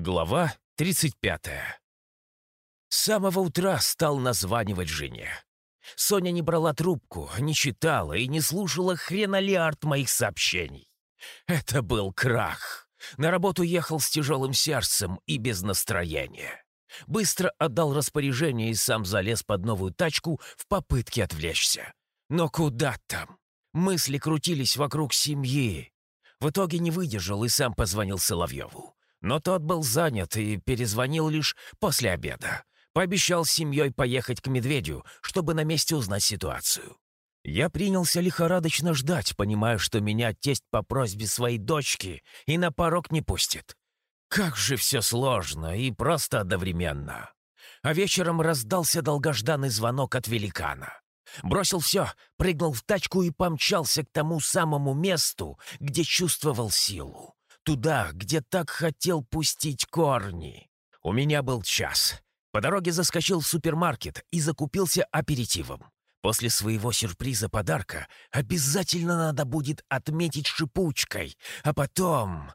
Глава 35. С самого утра стал названивать жене. Соня не брала трубку, не читала и не слушала хренолиард моих сообщений. Это был крах. На работу ехал с тяжелым сердцем и без настроения. Быстро отдал распоряжение и сам залез под новую тачку в попытке отвлечься. Но куда там? Мысли крутились вокруг семьи. В итоге не выдержал и сам позвонил Соловьеву. Но тот был занят и перезвонил лишь после обеда. Пообещал с семьей поехать к медведю, чтобы на месте узнать ситуацию. Я принялся лихорадочно ждать, понимая, что меня тесть по просьбе своей дочки и на порог не пустит. Как же все сложно и просто одновременно. А вечером раздался долгожданный звонок от великана. Бросил все, прыгнул в тачку и помчался к тому самому месту, где чувствовал силу туда, где так хотел пустить корни. У меня был час. По дороге заскочил в супермаркет и закупился аперитивом. После своего сюрприза-подарка обязательно надо будет отметить шипучкой, а потом...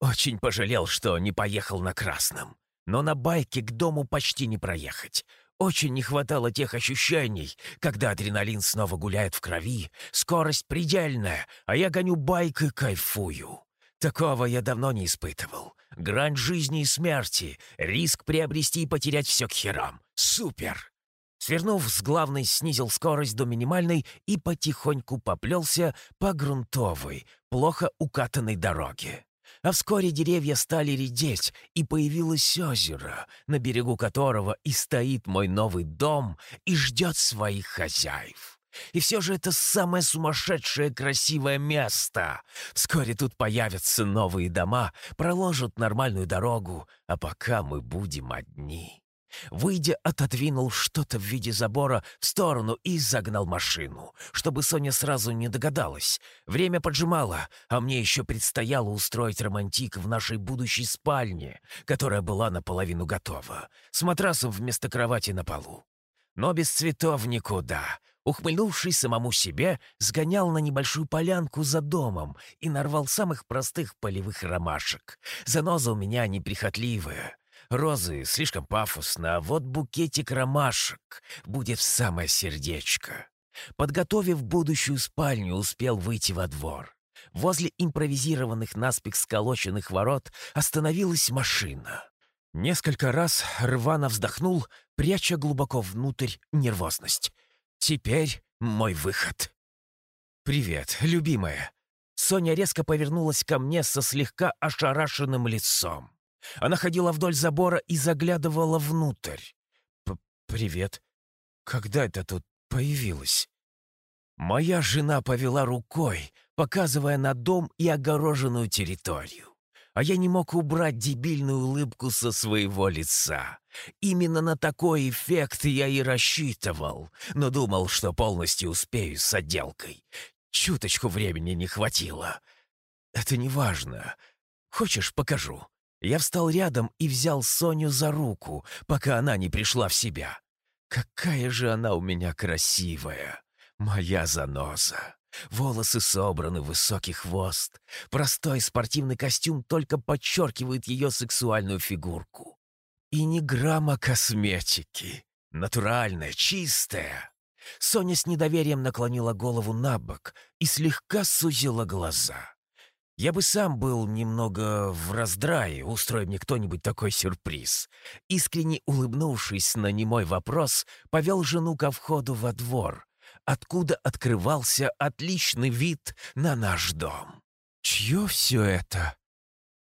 Очень пожалел, что не поехал на красном. Но на байке к дому почти не проехать. Очень не хватало тех ощущений, когда адреналин снова гуляет в крови, скорость предельная, а я гоню байк и кайфую. Такого я давно не испытывал. Грань жизни и смерти, риск приобрести и потерять все к херам. Супер! Свернув с главной, снизил скорость до минимальной и потихоньку поплелся по грунтовой, плохо укатанной дороге. А вскоре деревья стали редеть, и появилось озеро, на берегу которого и стоит мой новый дом и ждет своих хозяев. И все же это самое сумасшедшее красивое место. Вскоре тут появятся новые дома, проложат нормальную дорогу, а пока мы будем одни. Выйдя, отодвинул что-то в виде забора в сторону и загнал машину, чтобы Соня сразу не догадалась. Время поджимало, а мне еще предстояло устроить романтик в нашей будущей спальне, которая была наполовину готова, с матрасом вместо кровати на полу. Но без цветов никуда. Ухмыльнувшись самому себе, сгонял на небольшую полянку за домом и нарвал самых простых полевых ромашек. Заноза у меня неприхотливая. Розы слишком пафосно, а вот букетик ромашек будет в самое сердечко. Подготовив будущую спальню, успел выйти во двор. Возле импровизированных наспех сколоченных ворот остановилась машина. Несколько раз рвано вздохнул, пряча глубоко внутрь нервозность. Теперь мой выход. «Привет, любимая». Соня резко повернулась ко мне со слегка ошарашенным лицом. Она ходила вдоль забора и заглядывала внутрь. «Привет. Когда это тут появилось?» Моя жена повела рукой, показывая на дом и огороженную территорию а я не мог убрать дебильную улыбку со своего лица. Именно на такой эффект я и рассчитывал, но думал, что полностью успею с отделкой. Чуточку времени не хватило. Это не важно. Хочешь, покажу?» Я встал рядом и взял Соню за руку, пока она не пришла в себя. «Какая же она у меня красивая! Моя заноза!» Волосы собраны в высокий хвост. Простой спортивный костюм только подчеркивает ее сексуальную фигурку. И ни грамма косметики. Натуральная, чистая. Соня с недоверием наклонила голову на бок и слегка сузила глаза. Я бы сам был немного в раздрае, устроив мне кто-нибудь такой сюрприз. Искренне улыбнувшись на немой вопрос, повел жену ко входу во двор, откуда открывался отличный вид на наш дом. Чье все это?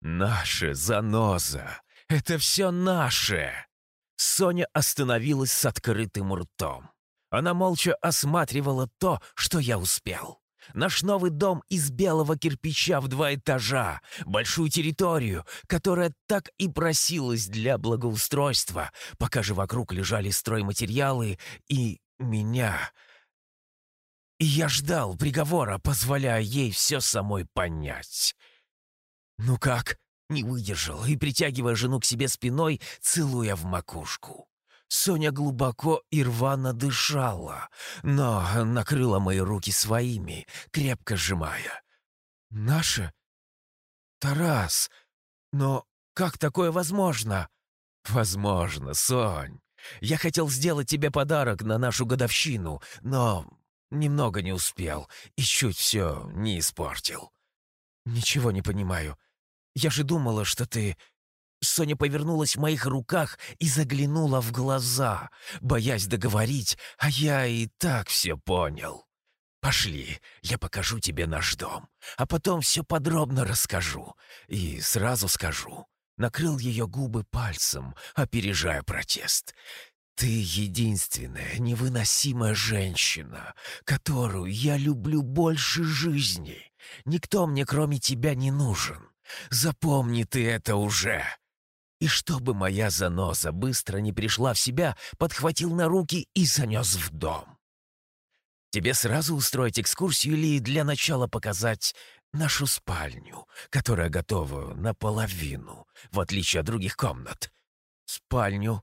Наше, заноза. Это все наше. Соня остановилась с открытым ртом. Она молча осматривала то, что я успел. Наш новый дом из белого кирпича в два этажа, большую территорию, которая так и просилась для благоустройства, пока же вокруг лежали стройматериалы и меня, и я ждал приговора, позволяя ей все самой понять. «Ну как?» — не выдержал и, притягивая жену к себе спиной, целуя в макушку. Соня глубоко и рвано дышала, но накрыла мои руки своими, крепко сжимая. «Наша? Тарас, но Как такое возможно?» «Возможно, Сонь. Я хотел сделать тебе подарок на нашу годовщину, но немного не успел и чуть все не испортил». «Ничего не понимаю. Я же думала, что ты...» Соня повернулась в моих руках и заглянула в глаза, боясь договорить, а я и так все понял. «Пошли, я покажу тебе наш дом, а потом все подробно расскажу. И сразу скажу». Накрыл ее губы пальцем, опережая протест. «Ты единственная невыносимая женщина, которую я люблю больше жизни. Никто мне кроме тебя не нужен. Запомни ты это уже!» И чтобы моя заноза быстро не пришла в себя, подхватил на руки и занес в дом. Тебе сразу устроить экскурсию или для начала показать нашу спальню, которая готова наполовину, в отличие от других комнат? Спальню?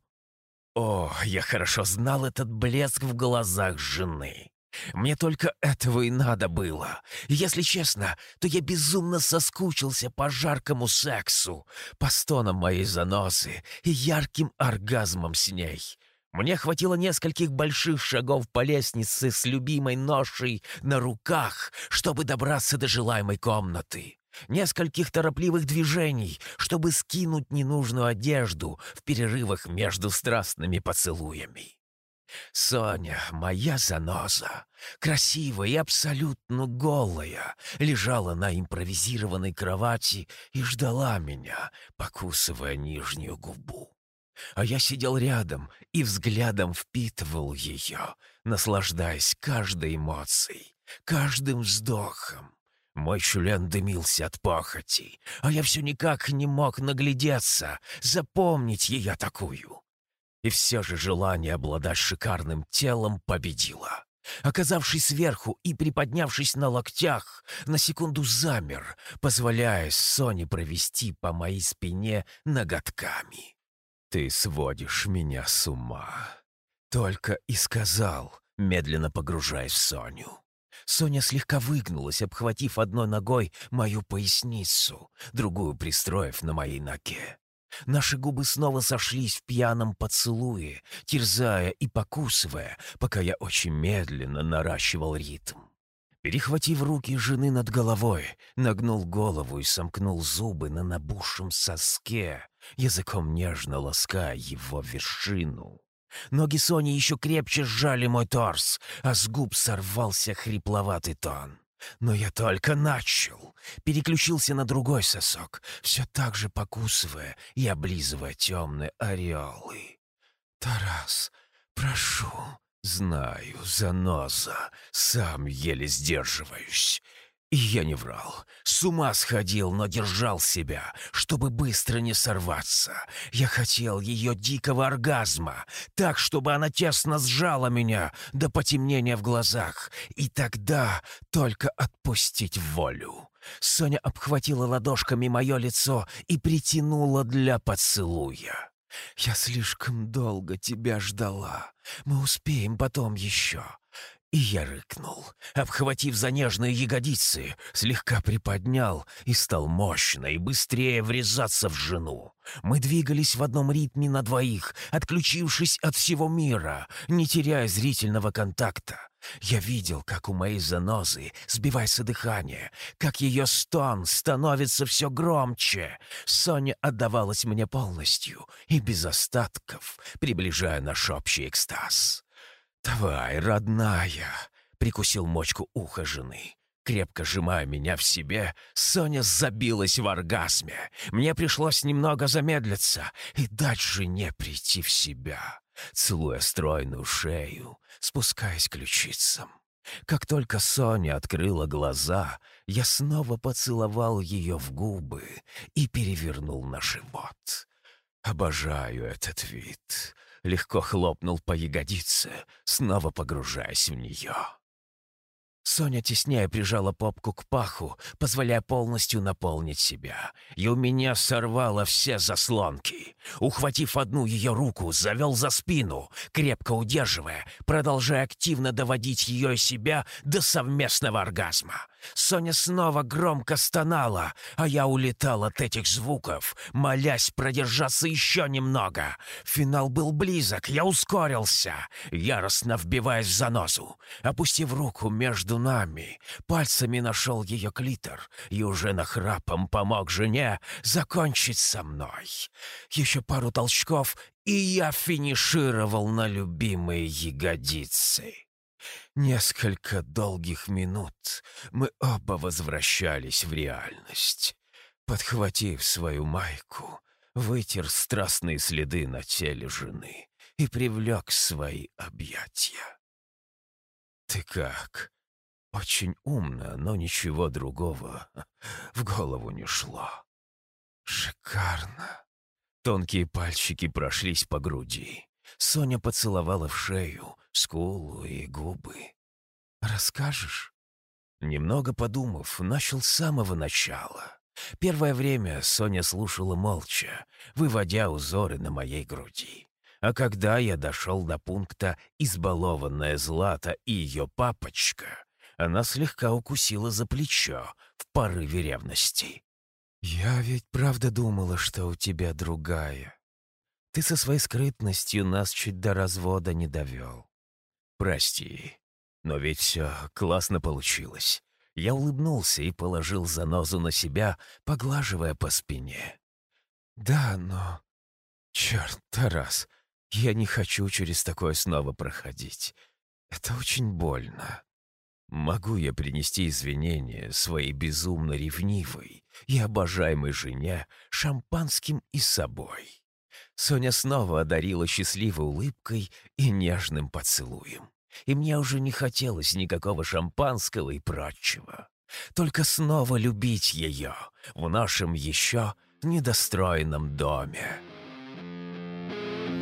О, я хорошо знал этот блеск в глазах жены. Мне только этого и надо было. Если честно, то я безумно соскучился по жаркому сексу, по стонам моей заносы и ярким оргазмам с ней. Мне хватило нескольких больших шагов по лестнице с любимой ношей на руках, чтобы добраться до желаемой комнаты. Нескольких торопливых движений, чтобы скинуть ненужную одежду в перерывах между страстными поцелуями. Соня, моя заноза, красивая и абсолютно голая, лежала на импровизированной кровати и ждала меня, покусывая нижнюю губу. А я сидел рядом и взглядом впитывал ее, наслаждаясь каждой эмоцией, каждым вздохом. Мой член дымился от похоти, а я все никак не мог наглядеться, запомнить ее такую. И все же желание обладать шикарным телом победило. Оказавшись сверху и приподнявшись на локтях, на секунду замер, позволяя Соне провести по моей спине ноготками. «Ты сводишь меня с ума!» Только и сказал, медленно погружаясь в Соню. Соня слегка выгнулась, обхватив одной ногой мою поясницу, другую пристроив на моей ноге. Наши губы снова сошлись в пьяном поцелуе, терзая и покусывая, пока я очень медленно наращивал ритм. Перехватив руки жены над головой, нагнул голову и сомкнул зубы на набухшем соске, языком нежно лаская его вершину. Ноги Сони еще крепче сжали мой торс, а с губ сорвался хрипловатый тон. Но я только начал. Переключился на другой сосок, все так же покусывая и облизывая темные ореолы. «Тарас, прошу, «Знаю, заноза, сам еле сдерживаюсь». Я не врал. С ума сходил, но держал себя, чтобы быстро не сорваться. Я хотел ее дикого оргазма, так, чтобы она тесно сжала меня до потемнения в глазах, и тогда только отпустить волю. Соня обхватила ладошками мое лицо и притянула для поцелуя. «Я слишком долго тебя ждала. Мы успеем потом еще». И я рыкнул, обхватив за нежные ягодицы, слегка приподнял и стал мощно и быстрее врезаться в жену. Мы двигались в одном ритме на двоих, отключившись от всего мира, не теряя зрительного контакта. Я видел, как у моей занозы сбивается дыхание, как ее стон становится все громче. Соня отдавалась мне полностью и без остатков, приближая наш общий экстаз. «Давай, родная!» — прикусил мочку уха жены. Крепко сжимая меня в себе, Соня забилась в оргазме. Мне пришлось немного замедлиться и дать жене прийти в себя, целуя стройную шею, спускаясь к ключицам. Как только Соня открыла глаза, я снова поцеловал ее в губы и перевернул на живот. Обожаю этот вид. Легко хлопнул по ягодице, снова погружаясь в нее. Соня теснее прижала попку к паху, позволяя полностью наполнить себя. И у меня сорвало все заслонки. Ухватив одну ее руку, завел за спину, крепко удерживая, продолжая активно доводить ее и себя до совместного оргазма. Соня снова громко стонала, а я улетал от этих звуков, молясь продержаться еще немного. Финал был близок, я ускорился, яростно вбиваясь в занозу. Опустив руку между нами, пальцами нашел ее клитор и уже нахрапом помог жене закончить со мной. Еще пару толчков, и я финишировал на любимые ягодицы. Несколько долгих минут мы оба возвращались в реальность. Подхватив свою майку, вытер страстные следы на теле жены и привлек свои объятия. «Ты как?» Очень умно, но ничего другого в голову не шло. Шикарно. Тонкие пальчики прошлись по груди. Соня поцеловала в шею, скулу и губы. «Расскажешь?» Немного подумав, начал с самого начала. Первое время Соня слушала молча, выводя узоры на моей груди. А когда я дошел до пункта «избалованная Злата и ее папочка», она слегка укусила за плечо в порыве ревности. «Я ведь правда думала, что у тебя другая. Ты со своей скрытностью нас чуть до развода не довел. Прости, но ведь все классно получилось. Я улыбнулся и положил занозу на себя, поглаживая по спине. Да, но... Черт, Тарас, я не хочу через такое снова проходить. Это очень больно. Могу я принести извинения своей безумно ревнивой и обожаемой жене шампанским и собой? Соня снова одарила счастливой улыбкой и нежным поцелуем. И мне уже не хотелось никакого шампанского и прочего. Только снова любить ее в нашем еще недостроенном доме.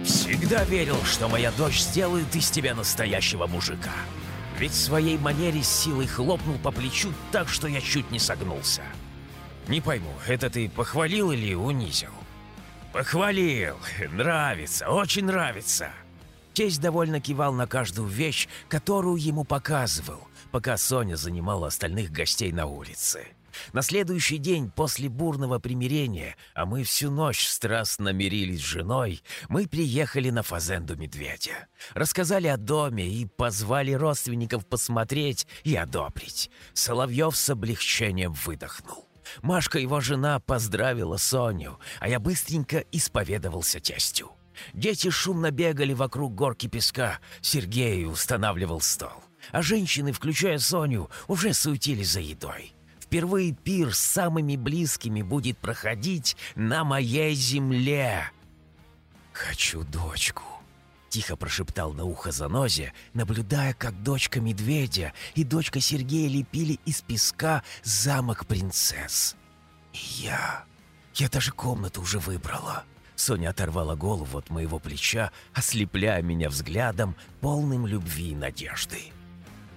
Всегда верил, что моя дочь сделает из тебя настоящего мужика. Ведь в своей манере силой хлопнул по плечу так, что я чуть не согнулся. Не пойму, это ты похвалил или унизил? «Похвалил. Нравится, очень нравится». Тесть довольно кивал на каждую вещь, которую ему показывал, пока Соня занимала остальных гостей на улице. На следующий день после бурного примирения, а мы всю ночь страстно мирились с женой, мы приехали на фазенду медведя. Рассказали о доме и позвали родственников посмотреть и одобрить. Соловьев с облегчением выдохнул. Машка, его жена, поздравила Соню, а я быстренько исповедовался тестю. Дети шумно бегали вокруг горки песка, Сергей устанавливал стол. А женщины, включая Соню, уже суетились за едой. Впервые пир с самыми близкими будет проходить на моей земле. «Хочу дочку», Тихо прошептал на ухо Занозе, наблюдая, как дочка медведя и дочка Сергея лепили из песка замок принцесс. И я... Я даже комнату уже выбрала. Соня оторвала голову от моего плеча, ослепляя меня взглядом, полным любви и надежды.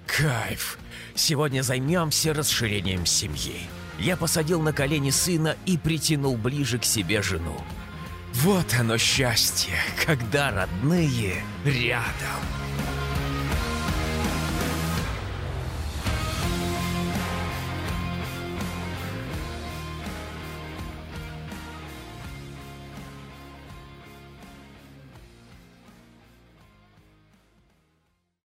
«Кайф! Сегодня займемся расширением семьи». Я посадил на колени сына и притянул ближе к себе жену. Вот оно счастье, когда родные рядом.